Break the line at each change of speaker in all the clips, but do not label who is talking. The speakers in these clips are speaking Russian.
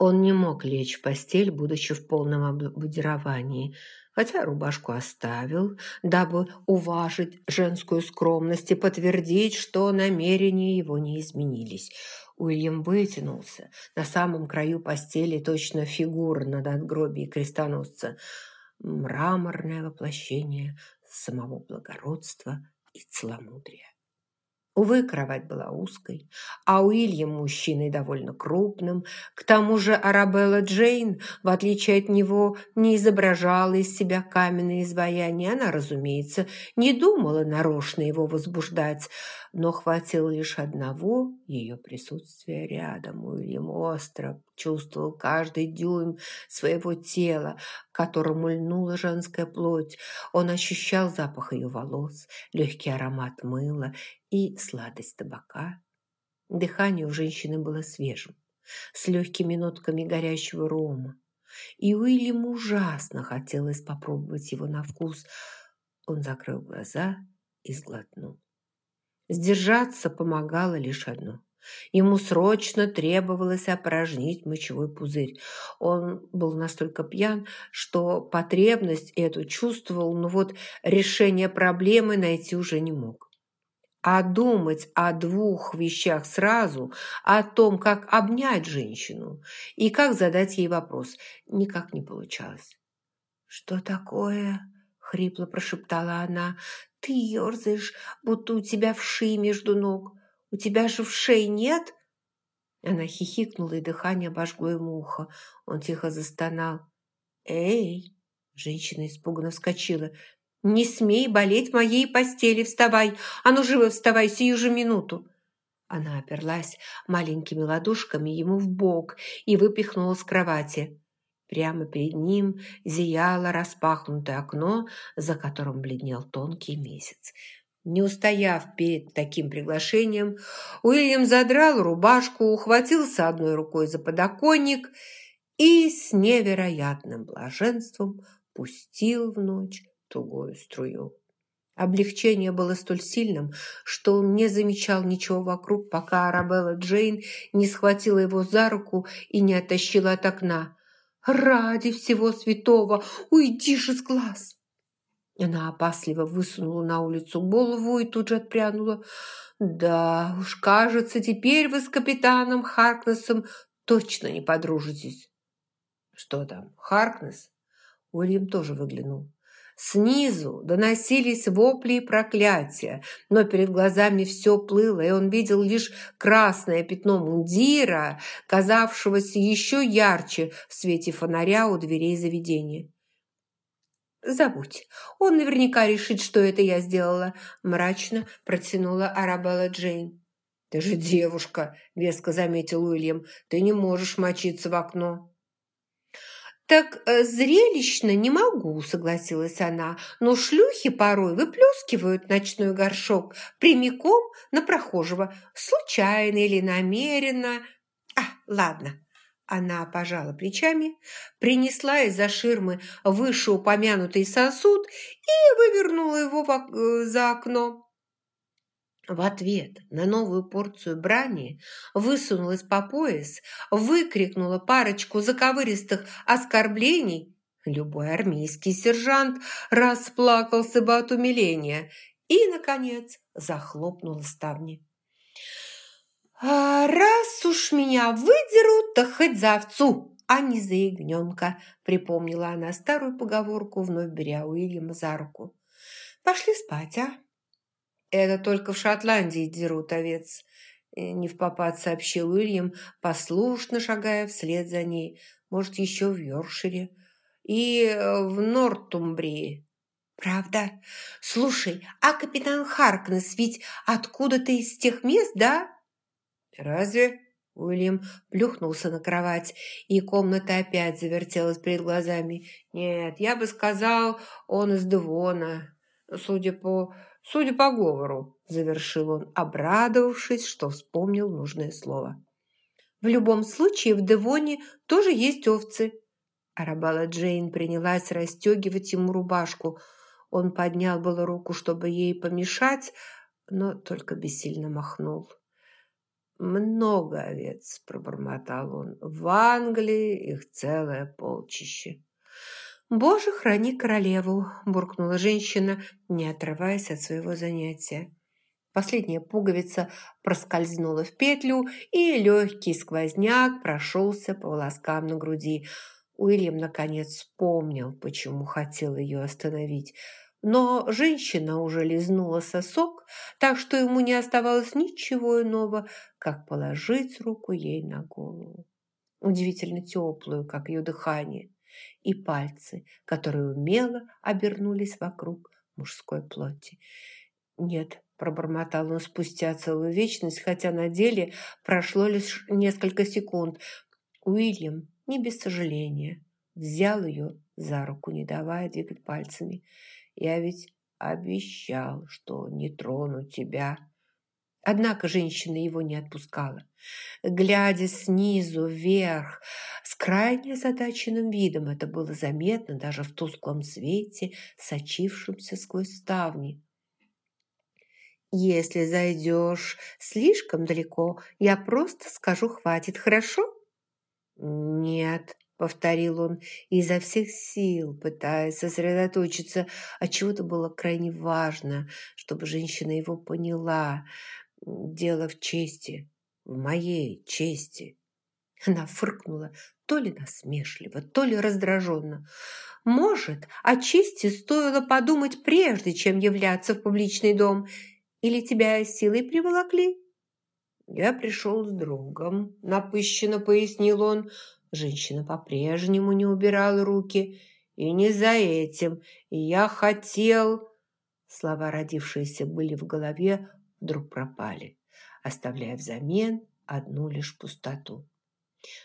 Он не мог лечь в постель, будучи в полном обмундировании, хотя рубашку оставил, дабы уважить женскую скромность и подтвердить, что намерения его не изменились. Уильям вытянулся на самом краю постели, точно фигура над надгробии крестоносца. Мраморное воплощение самого благородства и целомудрия. Увы, кровать была узкой, а Уильям мужчиной довольно крупным. К тому же Арабелла Джейн, в отличие от него, не изображала из себя каменное изваяние. Она, разумеется, не думала нарочно его возбуждать, но хватило лишь одного ее присутствия рядом. Уильям остро чувствовал каждый дюйм своего тела, которому льнула женская плоть. Он ощущал запах ее волос, легкий аромат мыла и сладость табака. Дыхание у женщины было свежим, с легкими нотками горящего рома. И Уильяму ужасно хотелось попробовать его на вкус. Он закрыл глаза и сглотнул. Сдержаться помогало лишь одно. Ему срочно требовалось опорожнить мочевой пузырь. Он был настолько пьян, что потребность эту чувствовал, но вот решение проблемы найти уже не мог. А думать о двух вещах сразу, о том, как обнять женщину и как задать ей вопрос, никак не получалось. «Что такое?» – хрипло прошептала она. Ты ерзаешь, будто у тебя вши между ног. У тебя же вшей нет?» Она хихикнула, и дыхание обожгло ему ухо. Он тихо застонал. «Эй!» Женщина испуганно вскочила. «Не смей болеть в моей постели! Вставай! А ну, живо вставай, сию же минуту!» Она оперлась маленькими ладошками ему в бок и выпихнула с кровати. Прямо перед ним зияло распахнутое окно, за которым бледнел тонкий месяц. Не устояв перед таким приглашением, Уильям задрал рубашку, ухватился одной рукой за подоконник и с невероятным блаженством пустил в ночь тугую струю. Облегчение было столь сильным, что он не замечал ничего вокруг, пока Арабелла Джейн не схватила его за руку и не оттащила от окна. Ради всего святого, уйди же с глаз!» Она опасливо высунула на улицу голову и тут же отпрянула. «Да уж, кажется, теперь вы с капитаном Харкнесом точно не подружитесь». «Что там, Харкнес?» Уильям тоже выглянул. Снизу доносились вопли и проклятия, но перед глазами все плыло, и он видел лишь красное пятно мундира, казавшегося еще ярче в свете фонаря у дверей заведения. «Забудь, он наверняка решит, что это я сделала», – мрачно протянула Арабелла Джейн. «Ты же девушка», – веско заметил Уильям, – «ты не можешь мочиться в окно». «Так э, зрелищно не могу», – согласилась она, «но шлюхи порой выплескивают ночной горшок прямиком на прохожего, случайно или намеренно». «А, ладно». Она пожала плечами, принесла из-за ширмы вышеупомянутый сосуд и вывернула его э, за окно. В ответ на новую порцию брани высунулась по пояс, выкрикнула парочку заковыристых оскорблений. Любой армейский сержант расплакался бы от умиления и, наконец, захлопнула ставни. «А раз уж меня выдерут, то хоть за овцу, а не за ягненка», припомнила она старую поговорку, вновь беря Уильяма за руку. «Пошли спать, а?» «Это только в Шотландии дерут овец», – не в попад сообщил Уильям, послушно шагая вслед за ней. «Может, еще в Йоркшире и э, в Нортумбрии». «Правда? Слушай, а капитан Харкнес ведь откуда-то из тех мест, да?» «Разве?» Уильям плюхнулся на кровать, и комната опять завертелась перед глазами. «Нет, я бы сказал, он из Девона, судя по Судя по говору, завершил он, обрадовавшись, что вспомнил нужное слово. В любом случае в Девоне тоже есть овцы. Арабала Джейн принялась расстегивать ему рубашку. Он поднял было руку, чтобы ей помешать, но только бессильно махнул. «Много овец», – пробормотал он. «В Англии их целое полчище». «Боже, храни королеву!» – буркнула женщина, не отрываясь от своего занятия. Последняя пуговица проскользнула в петлю, и легкий сквозняк прошелся по волоскам на груди. Уильям, наконец, вспомнил, почему хотел ее остановить. Но женщина уже лизнула сосок, так что ему не оставалось ничего иного, как положить руку ей на голову. Удивительно теплую, как ее дыхание, и пальцы, которые умело обернулись вокруг мужской плоти. Нет, пробормотал он спустя целую вечность, хотя на деле прошло лишь несколько секунд. Уильям, не без сожаления, взял ее за руку, не давая двигать пальцами. «Я ведь обещал, что не трону тебя». Однако женщина его не отпускала. Глядя снизу вверх, с крайне озадаченным видом, это было заметно даже в тусклом свете, сочившемся сквозь ставни. Если зайдешь слишком далеко, я просто скажу «хватит», хорошо? Нет, повторил он изо всех сил, пытаясь сосредоточиться, а чего-то было крайне важно, чтобы женщина его поняла. Дело в чести, в моей чести. Она фыркнула то ли насмешливо, то ли раздраженно. Может, о чести стоило подумать прежде, чем являться в публичный дом – или тебя силой приволокли?» «Я пришел с другом», – напыщенно пояснил он. Женщина по-прежнему не убирала руки. «И не за этим. Я хотел...» Слова, родившиеся были в голове, вдруг пропали, оставляя взамен одну лишь пустоту.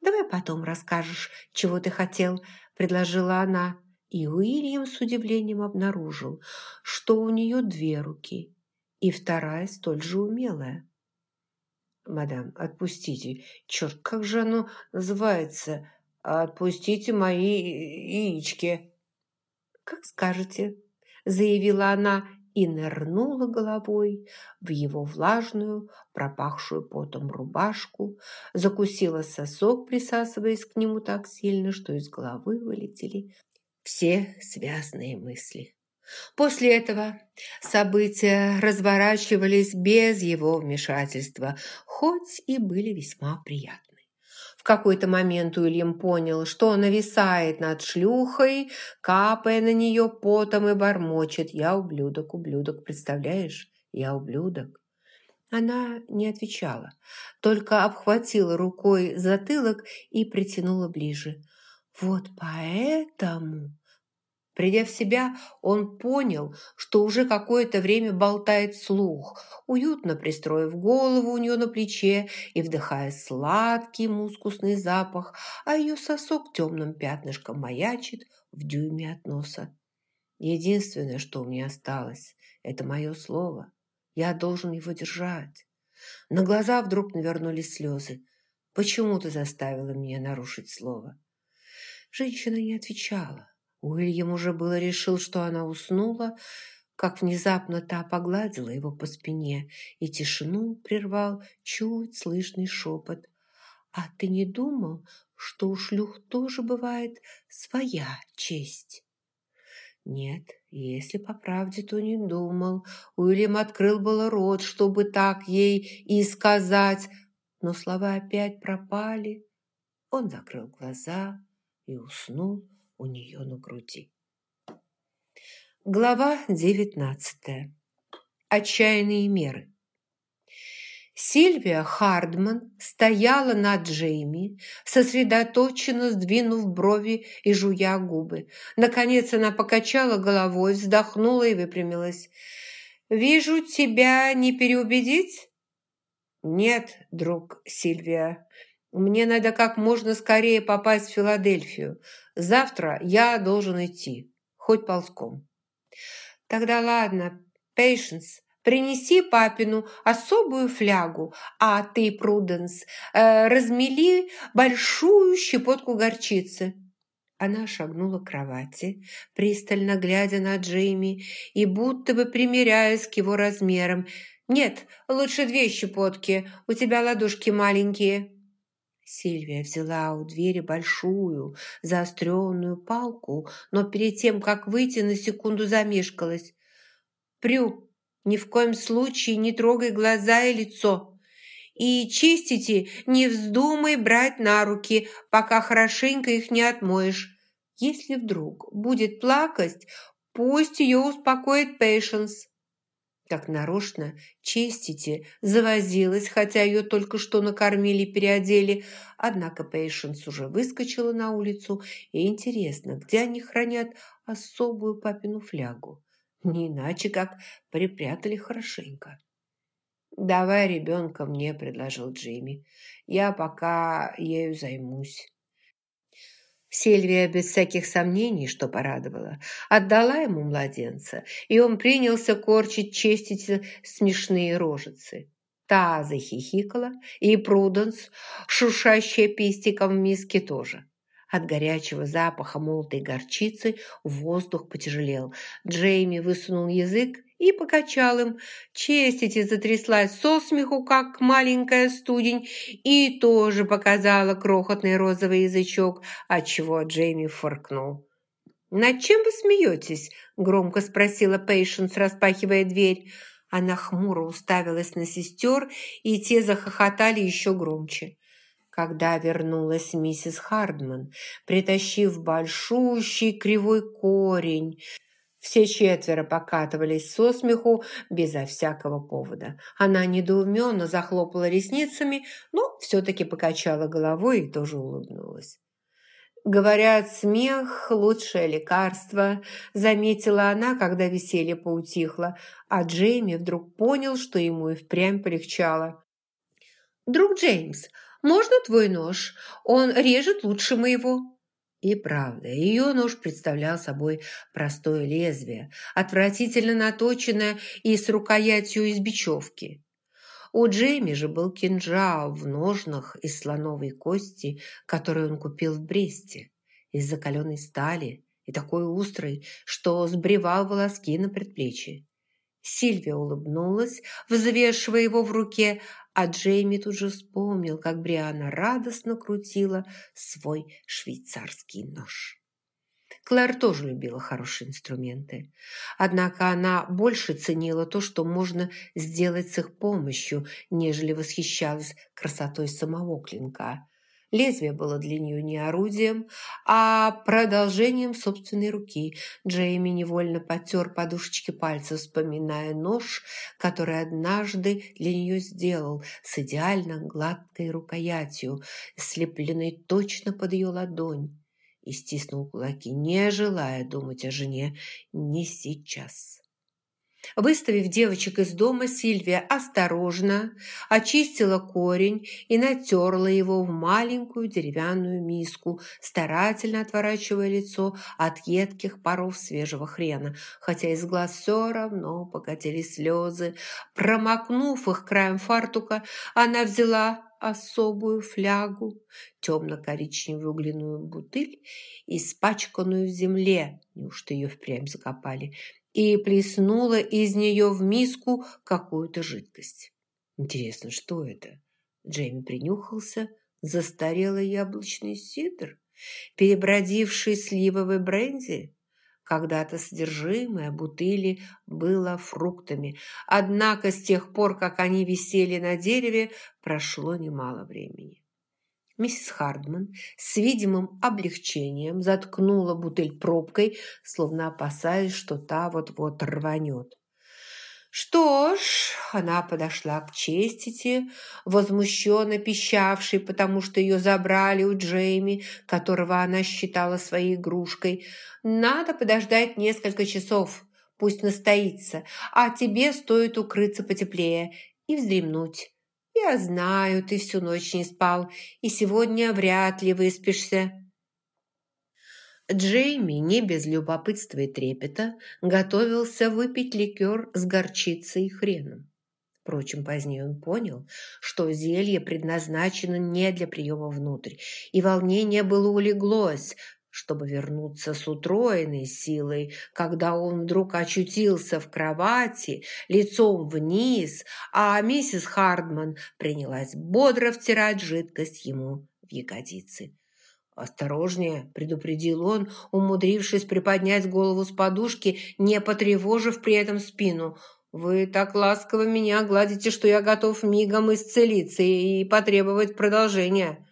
«Давай потом расскажешь, чего ты хотел», – предложила она. И Уильям с удивлением обнаружил, что у нее две руки и вторая столь же умелая. «Мадам, отпустите. Черт, как же оно называется? Отпустите мои яички!» «Как скажете», – заявила она и нырнула головой в его влажную, пропахшую потом рубашку, закусила сосок, присасываясь к нему так сильно, что из головы вылетели все связные мысли. После этого события разворачивались без его вмешательства, хоть и были весьма приятны. В какой-то момент Уильям понял, что нависает над шлюхой, капая на нее потом и бормочет «Я ублюдок, ублюдок, представляешь? Я ублюдок». Она не отвечала, только обхватила рукой затылок и притянула ближе. «Вот поэтому...» Придя в себя, он понял, что уже какое-то время болтает слух, уютно пристроив голову у нее на плече и вдыхая сладкий мускусный запах, а ее сосок темным пятнышком маячит в дюйме от носа. Единственное, что у меня осталось, это мое слово. Я должен его держать. На глаза вдруг навернулись слезы. Почему ты заставила меня нарушить слово? Женщина не отвечала. Уильям уже было решил, что она уснула, как внезапно та погладила его по спине, и тишину прервал чуть слышный шепот. «А ты не думал, что у шлюх тоже бывает своя честь?» «Нет, если по правде, то не думал. Уильям открыл было рот, чтобы так ей и сказать, но слова опять пропали. Он закрыл глаза и уснул, у нее на груди. Глава девятнадцатая. Отчаянные меры. Сильвия Хардман стояла над Джейми, сосредоточенно сдвинув брови и жуя губы. Наконец она покачала головой, вздохнула и выпрямилась. «Вижу, тебя не переубедить?» «Нет, друг Сильвия, мне надо как можно скорее попасть в Филадельфию. Завтра я должен идти, хоть ползком. Тогда ладно, Пейшенс, принеси папину особую флягу, а ты, Пруденс, э, размели большую щепотку горчицы. Она шагнула к кровати, пристально глядя на Джейми и будто бы примиряясь к его размерам. «Нет, лучше две щепотки, у тебя ладошки маленькие». Сильвия взяла у двери большую, заостренную палку, но перед тем, как выйти, на секунду замешкалась. «Прю, ни в коем случае не трогай глаза и лицо. И чистите, не вздумай брать на руки, пока хорошенько их не отмоешь. Если вдруг будет плакать, пусть ее успокоит Пейшенс». Как нарочно чистите, завозилась, хотя ее только что накормили и переодели. Однако Пейшенс уже выскочила на улицу, и интересно, где они хранят особую папину флягу. Не иначе, как припрятали хорошенько. «Давай ребенка мне», – предложил Джимми. «Я пока ею займусь». Сильвия без всяких сомнений, что порадовала, отдала ему младенца, и он принялся корчить честить смешные рожицы. Та захихикала, и Пруденс, шуршащая пестиком в миске, тоже. От горячего запаха молотой горчицы воздух потяжелел. Джейми высунул язык и покачал им. Честити затряслась со смеху, как маленькая студень, и тоже показала крохотный розовый язычок, отчего Джейми фыркнул. «Над чем вы смеетесь?» – громко спросила Пейшенс, распахивая дверь. Она хмуро уставилась на сестер, и те захохотали еще громче. Когда вернулась миссис Хардман, притащив большущий кривой корень – все четверо покатывались со смеху безо всякого повода. Она недоуменно захлопала ресницами, но все-таки покачала головой и тоже улыбнулась. «Говорят, смех – лучшее лекарство», – заметила она, когда веселье поутихло, а Джейми вдруг понял, что ему и впрямь полегчало. «Друг Джеймс, можно твой нож? Он режет лучше моего». И правда, ее нож представлял собой простое лезвие, отвратительно наточенное и с рукоятью из бечевки. У Джейми же был кинжал в ножнах из слоновой кости, который он купил в Бресте, из закаленной стали и такой острый, что сбривал волоски на предплечье. Сильвия улыбнулась, взвешивая его в руке, а Джейми тут же вспомнил, как Бриана радостно крутила свой швейцарский нож. Клэр тоже любила хорошие инструменты. Однако она больше ценила то, что можно сделать с их помощью, нежели восхищалась красотой самого клинка. Лезвие было для нее не орудием, а продолжением собственной руки. Джейми невольно потер подушечки пальцев, вспоминая нож, который однажды для нее сделал с идеально гладкой рукоятью, слепленной точно под ее ладонь, и стиснул кулаки, не желая думать о жене не сейчас. Выставив девочек из дома, Сильвия осторожно очистила корень и натерла его в маленькую деревянную миску, старательно отворачивая лицо от едких паров свежего хрена, хотя из глаз все равно покатили слезы. Промокнув их краем фартука, она взяла особую флягу, темно-коричневую глиняную бутыль, испачканную в земле, неужто ее впрямь закопали, и плеснула из нее в миску какую-то жидкость. Интересно, что это? Джейми принюхался. Застарелый яблочный сидр, перебродивший сливовый бренди. Когда-то содержимое бутыли было фруктами, однако с тех пор, как они висели на дереве, прошло немало времени. Миссис Хардман с видимым облегчением заткнула бутыль пробкой, словно опасаясь, что та вот-вот рванет. Что ж, она подошла к честити, возмущенно пищавшей, потому что ее забрали у Джейми, которого она считала своей игрушкой. Надо подождать несколько часов, пусть настоится, а тебе стоит укрыться потеплее и вздремнуть. «Я знаю, ты всю ночь не спал, и сегодня вряд ли выспишься». Джейми, не без любопытства и трепета, готовился выпить ликер с горчицей и хреном. Впрочем, позднее он понял, что зелье предназначено не для приема внутрь, и волнение было улеглось, чтобы вернуться с утроенной силой, когда он вдруг очутился в кровати, лицом вниз, а миссис Хардман принялась бодро втирать жидкость ему в ягодицы. «Осторожнее!» – предупредил он, умудрившись приподнять голову с подушки, не потревожив при этом спину. «Вы так ласково меня гладите, что я готов мигом исцелиться и потребовать продолжения».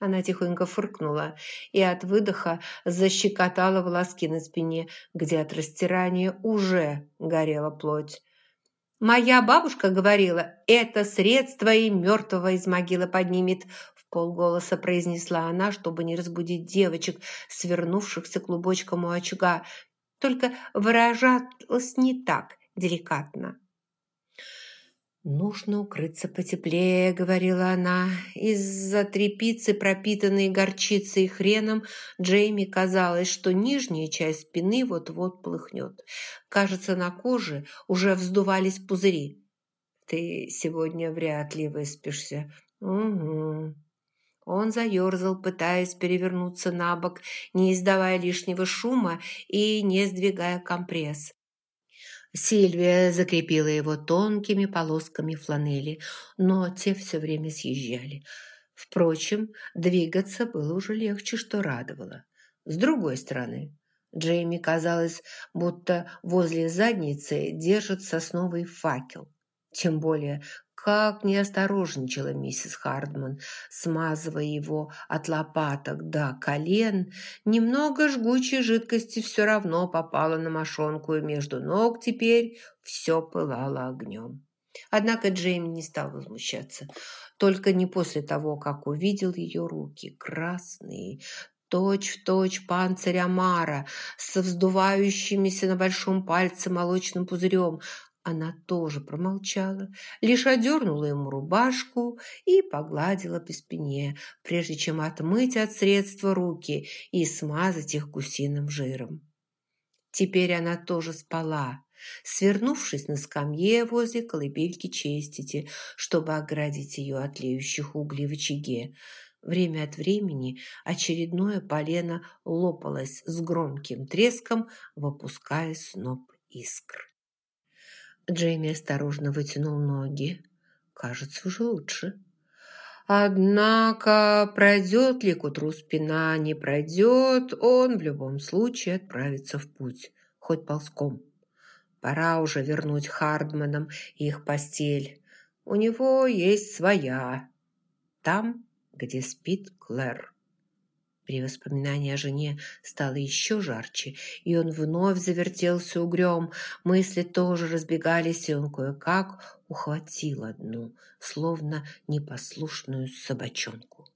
Она тихонько фыркнула и от выдоха защекотала волоски на спине, где от растирания уже горела плоть. «Моя бабушка говорила, это средство и мертвого из могилы поднимет», в полголоса произнесла она, чтобы не разбудить девочек, свернувшихся клубочком у очага. Только выражалась не так деликатно. «Нужно укрыться потеплее», — говорила она. Из-за трепицы, пропитанной горчицей и хреном, Джейми казалось, что нижняя часть спины вот-вот плыхнет. Кажется, на коже уже вздувались пузыри. «Ты сегодня вряд ли выспишься». «Угу». Он заерзал, пытаясь перевернуться на бок, не издавая лишнего шума и не сдвигая компресс. Сильвия закрепила его тонкими полосками фланели, но те все время съезжали. Впрочем, двигаться было уже легче, что радовало. С другой стороны, Джейми казалось, будто возле задницы держит сосновый факел. Тем более как неосторожничала миссис Хардман, смазывая его от лопаток до колен, немного жгучей жидкости все равно попало на мошонку, и между ног теперь все пылало огнем. Однако Джейми не стал возмущаться, только не после того, как увидел ее руки, красные, точь-в-точь точь панцирь Амара, со вздувающимися на большом пальце молочным пузырем, она тоже промолчала, лишь одернула ему рубашку и погладила по спине, прежде чем отмыть от средства руки и смазать их гусиным жиром. Теперь она тоже спала, свернувшись на скамье возле колыбельки честити, чтобы оградить ее от леющих углей в очаге. Время от времени очередное полено лопалось с громким треском, выпуская сноп искр. Джейми осторожно вытянул ноги. Кажется, уже лучше. Однако пройдет ли к утру спина, не пройдет, он в любом случае отправится в путь, хоть ползком. Пора уже вернуть Хардманам их постель. У него есть своя. Там, где спит Клэр. При воспоминании о жене стало еще жарче, и он вновь завертелся угрём. Мысли тоже разбегались, и он кое-как ухватил одну, словно непослушную собачонку.